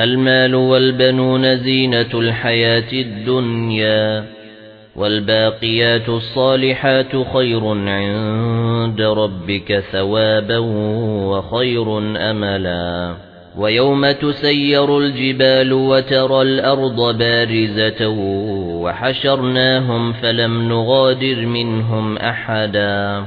المال والبنون زينة الحياة الدنيا والباقيات الصالحات خير عند ربك ثوابا وخير أملا. ويوم تسير الجبال وترى الأرض بارزة وحشرناهم فلم نغادر منهم أحدا.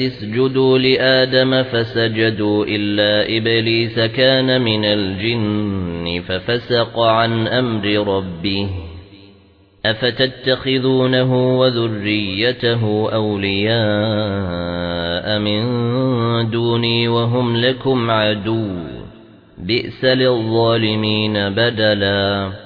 اسجدوا لآدم فسجدوا إلا إبليس كان من الجن ففسق عن أمر ربه. أفتتخذونه وذريته أولياء من دوني وهم لكم عدو. بئس للظالمين بدلا.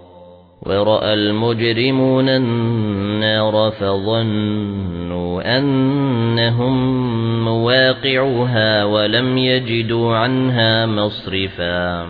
ورأى المجرمون النار فظنوا أنهم مواقعها ولم يجدوا عنها مصرفا